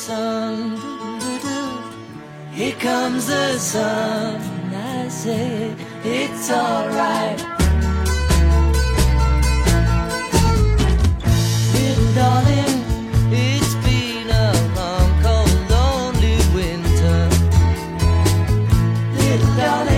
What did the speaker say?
sun. Here comes the sun. I say, it's alright. Little darling, it's been a long, cold, lonely winter. Little darling.